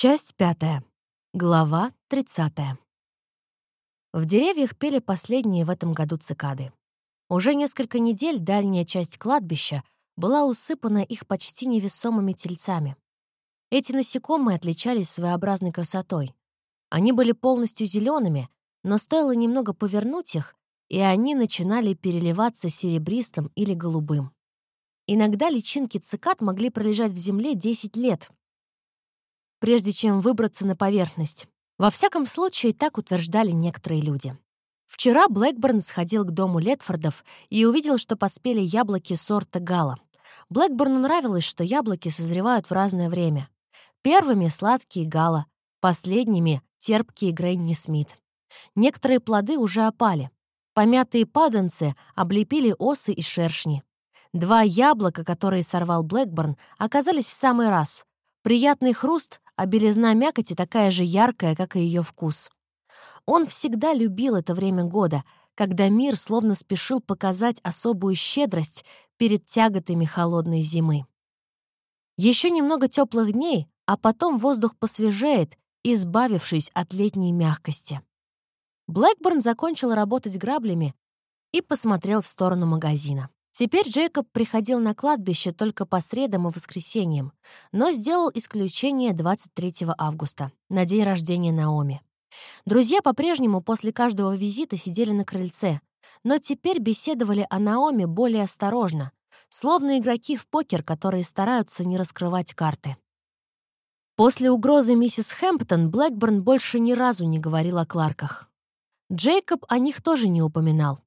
Часть пятая. Глава тридцатая. В деревьях пели последние в этом году цикады. Уже несколько недель дальняя часть кладбища была усыпана их почти невесомыми тельцами. Эти насекомые отличались своеобразной красотой. Они были полностью зелеными, но стоило немного повернуть их, и они начинали переливаться серебристым или голубым. Иногда личинки цикад могли пролежать в земле 10 лет, прежде чем выбраться на поверхность. Во всяком случае, так утверждали некоторые люди. Вчера Блэкборн сходил к дому Летфордов и увидел, что поспели яблоки сорта гала. Блэкборну нравилось, что яблоки созревают в разное время. Первыми — сладкие гала, последними — терпкие Грэнни Смит. Некоторые плоды уже опали. Помятые паданцы облепили осы и шершни. Два яблока, которые сорвал Блэкборн, оказались в самый раз. Приятный хруст, а белизна мякоти такая же яркая, как и ее вкус. Он всегда любил это время года, когда мир словно спешил показать особую щедрость перед тяготами холодной зимы. Еще немного теплых дней, а потом воздух посвежеет, избавившись от летней мягкости. Блэкборн закончил работать граблями и посмотрел в сторону магазина. Теперь Джейкоб приходил на кладбище только по средам и воскресеньям, но сделал исключение 23 августа, на день рождения Наоми. Друзья по-прежнему после каждого визита сидели на крыльце, но теперь беседовали о Наоми более осторожно, словно игроки в покер, которые стараются не раскрывать карты. После угрозы миссис Хэмптон Блэкборн больше ни разу не говорил о Кларках. Джейкоб о них тоже не упоминал.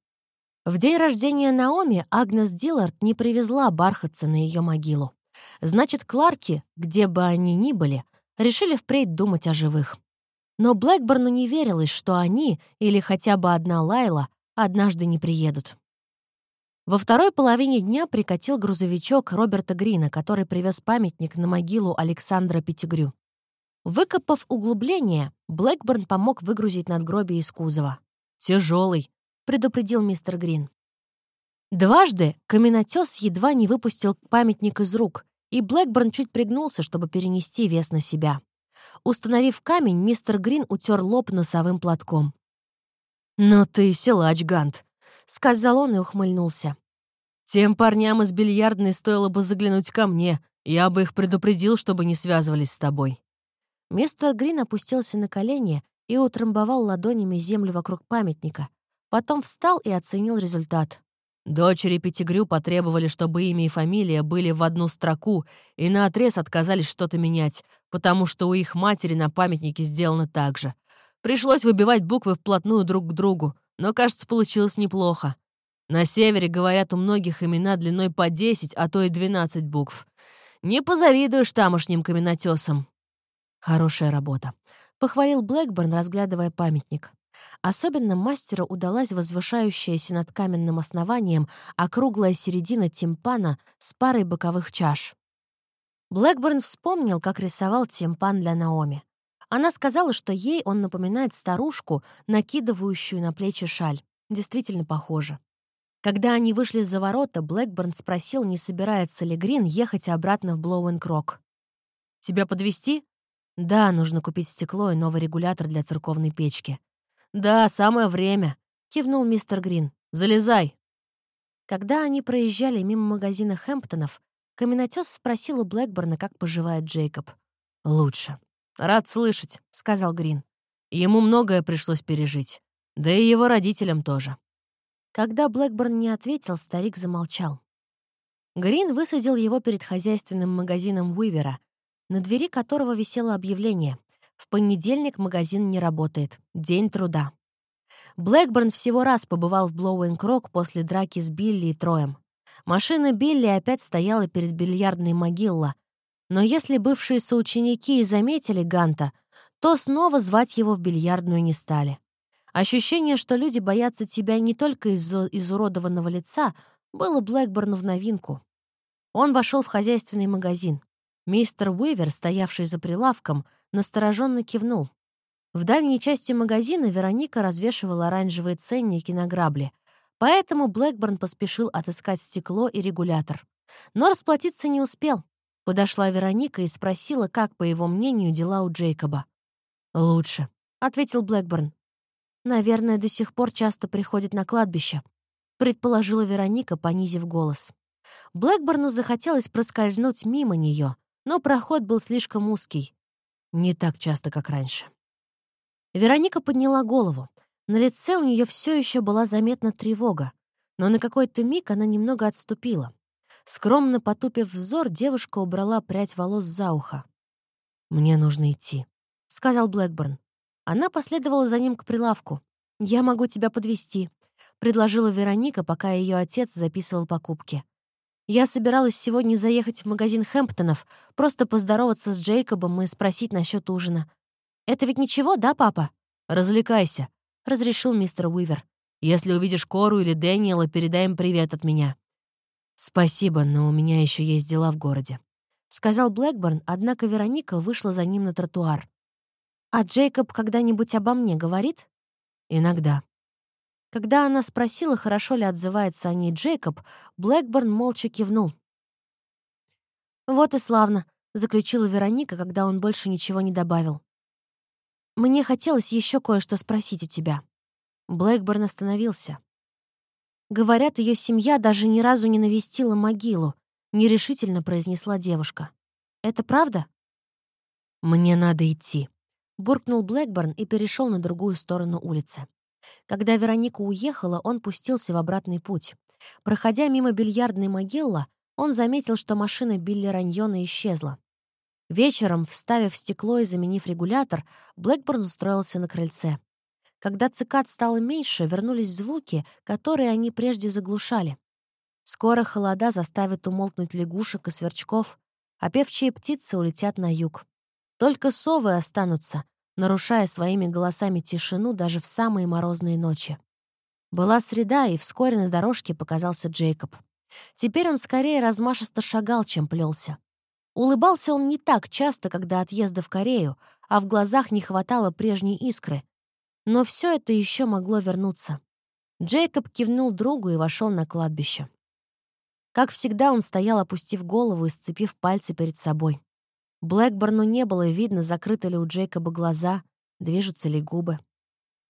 В день рождения Наоми Агнес Диллард не привезла бархатца на ее могилу. Значит, Кларки, где бы они ни были, решили впредь думать о живых. Но Блэкборну не верилось, что они, или хотя бы одна Лайла, однажды не приедут. Во второй половине дня прикатил грузовичок Роберта Грина, который привез памятник на могилу Александра Пятигрю. Выкопав углубление, Блэкборн помог выгрузить надгробие из кузова. «Тяжелый», — предупредил мистер Грин. Дважды каменотес едва не выпустил памятник из рук, и Блэкборн чуть пригнулся, чтобы перенести вес на себя. Установив камень, мистер Грин утер лоб носовым платком. «Ну ты силач, Гант», — сказал он и ухмыльнулся. «Тем парням из бильярдной стоило бы заглянуть ко мне. Я бы их предупредил, чтобы не связывались с тобой». Мистер Грин опустился на колени и утрамбовал ладонями землю вокруг памятника. Потом встал и оценил результат. Дочери Пятигрю потребовали, чтобы имя и фамилия были в одну строку, и наотрез отказались что-то менять, потому что у их матери на памятнике сделано так же. Пришлось выбивать буквы вплотную друг к другу, но, кажется, получилось неплохо. На севере, говорят, у многих имена длиной по 10, а то и 12 букв. Не позавидуешь тамошним каменотесам. Хорошая работа. Похвалил Блэкборн, разглядывая памятник. Особенно мастеру удалась возвышающаяся над каменным основанием округлая середина тимпана с парой боковых чаш. Блэкборн вспомнил, как рисовал тимпан для Наоми. Она сказала, что ей он напоминает старушку, накидывающую на плечи шаль. Действительно похоже. Когда они вышли за ворота, Блэкборн спросил, не собирается ли Грин ехать обратно в Блоуэн-Крок. «Тебя подвести? «Да, нужно купить стекло и новый регулятор для церковной печки. «Да, самое время», — кивнул мистер Грин. «Залезай». Когда они проезжали мимо магазина Хэмптонов, каменотес спросил у Блэкборна, как поживает Джейкоб. «Лучше». «Рад слышать», — сказал Грин. «Ему многое пришлось пережить. Да и его родителям тоже». Когда Блэкборн не ответил, старик замолчал. Грин высадил его перед хозяйственным магазином Уивера, на двери которого висело объявление в понедельник магазин не работает. День труда. Блэкборн всего раз побывал в Блоуэн Крок после драки с Билли и Троем. Машина Билли опять стояла перед бильярдной могилла. Но если бывшие соученики и заметили Ганта, то снова звать его в бильярдную не стали. Ощущение, что люди боятся тебя не только из-за изуродованного лица, было Блэкборну в новинку. Он вошел в хозяйственный магазин. Мистер Уивер, стоявший за прилавком, настороженно кивнул. В дальней части магазина Вероника развешивала оранжевые ценники на грабли, поэтому Блэкборн поспешил отыскать стекло и регулятор. Но расплатиться не успел. Подошла Вероника и спросила, как, по его мнению, дела у Джейкоба. «Лучше», — ответил Блэкборн. «Наверное, до сих пор часто приходит на кладбище», — предположила Вероника, понизив голос. Блэкборну захотелось проскользнуть мимо нее, но проход был слишком узкий. Не так часто, как раньше. Вероника подняла голову. На лице у нее все еще была заметна тревога, но на какой-то миг она немного отступила. Скромно потупив взор, девушка убрала прядь волос за ухо. «Мне нужно идти», — сказал Блэкборн. Она последовала за ним к прилавку. «Я могу тебя подвести, предложила Вероника, пока ее отец записывал покупки. «Я собиралась сегодня заехать в магазин Хэмптонов, просто поздороваться с Джейкобом и спросить насчет ужина. Это ведь ничего, да, папа?» «Развлекайся», — разрешил мистер Уивер. «Если увидишь Кору или Дэниела, передай им привет от меня». «Спасибо, но у меня еще есть дела в городе», — сказал Блэкборн, однако Вероника вышла за ним на тротуар. «А Джейкоб когда-нибудь обо мне говорит?» «Иногда». Когда она спросила, хорошо ли отзывается о ней Джейкоб, Блэкборн молча кивнул. «Вот и славно», — заключила Вероника, когда он больше ничего не добавил. «Мне хотелось еще кое-что спросить у тебя». Блэкборн остановился. Говорят, ее семья даже ни разу не навестила могилу, нерешительно произнесла девушка. Это правда? Мне надо идти, буркнул Блэкборн и перешел на другую сторону улицы. Когда Вероника уехала, он пустился в обратный путь. Проходя мимо бильярдной могилы, он заметил, что машина Билли Раньона исчезла. Вечером, вставив стекло и заменив регулятор, Блэкборн устроился на крыльце. Когда цикад стало меньше, вернулись звуки, которые они прежде заглушали. Скоро холода заставят умолкнуть лягушек и сверчков, а певчие птицы улетят на юг. Только совы останутся, нарушая своими голосами тишину даже в самые морозные ночи. Была среда, и вскоре на дорожке показался Джейкоб. Теперь он скорее размашисто шагал, чем плелся. Улыбался он не так часто, когда отъезда в Корею, а в глазах не хватало прежней искры, но все это еще могло вернуться. Джейкоб кивнул другу и вошел на кладбище. Как всегда, он стоял, опустив голову и сцепив пальцы перед собой. Блэкборну не было видно, закрыты ли у Джейкоба глаза, движутся ли губы.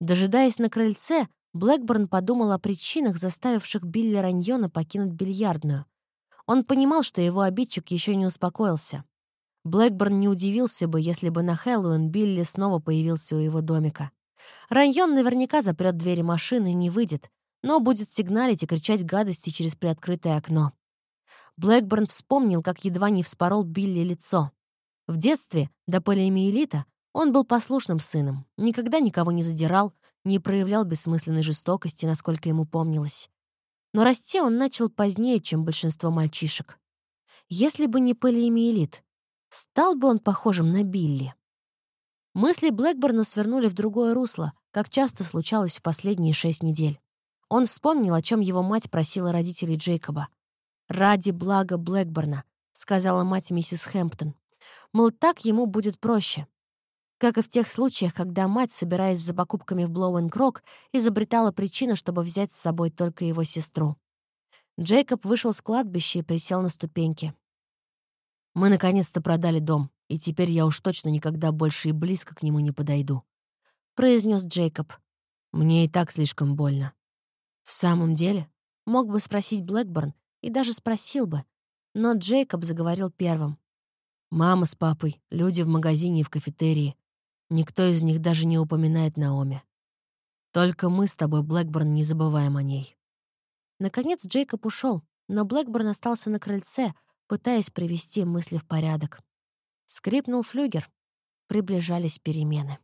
Дожидаясь на крыльце, Блэкборн подумал о причинах, заставивших Билли Раньона покинуть бильярдную. Он понимал, что его обидчик еще не успокоился. Блэкборн не удивился бы, если бы на Хэллоуин Билли снова появился у его домика. Район наверняка запрет двери машины и не выйдет, но будет сигналить и кричать гадости через приоткрытое окно. Блэкборн вспомнил, как едва не вспорол Билли лицо. В детстве, до полиомиелита, он был послушным сыном, никогда никого не задирал, не проявлял бессмысленной жестокости, насколько ему помнилось. Но расти он начал позднее, чем большинство мальчишек. Если бы не полиомиелит, стал бы он похожим на Билли. Мысли Блэкборна свернули в другое русло, как часто случалось в последние шесть недель. Он вспомнил, о чем его мать просила родителей Джейкоба. «Ради блага Блэкборна», — сказала мать миссис Хэмптон. Мол, так ему будет проще. Как и в тех случаях, когда мать, собираясь за покупками в Блоуэн-Крок, изобретала причину, чтобы взять с собой только его сестру. Джейкоб вышел с кладбища и присел на ступеньки. «Мы наконец-то продали дом», и теперь я уж точно никогда больше и близко к нему не подойду», — произнес Джейкоб. «Мне и так слишком больно». В самом деле, мог бы спросить Блэкборн, и даже спросил бы, но Джейкоб заговорил первым. «Мама с папой, люди в магазине и в кафетерии. Никто из них даже не упоминает Наоми. Только мы с тобой, Блэкборн, не забываем о ней». Наконец Джейкоб ушел, но Блэкборн остался на крыльце, пытаясь привести мысли в порядок. Скрипнул флюгер. Приближались перемены.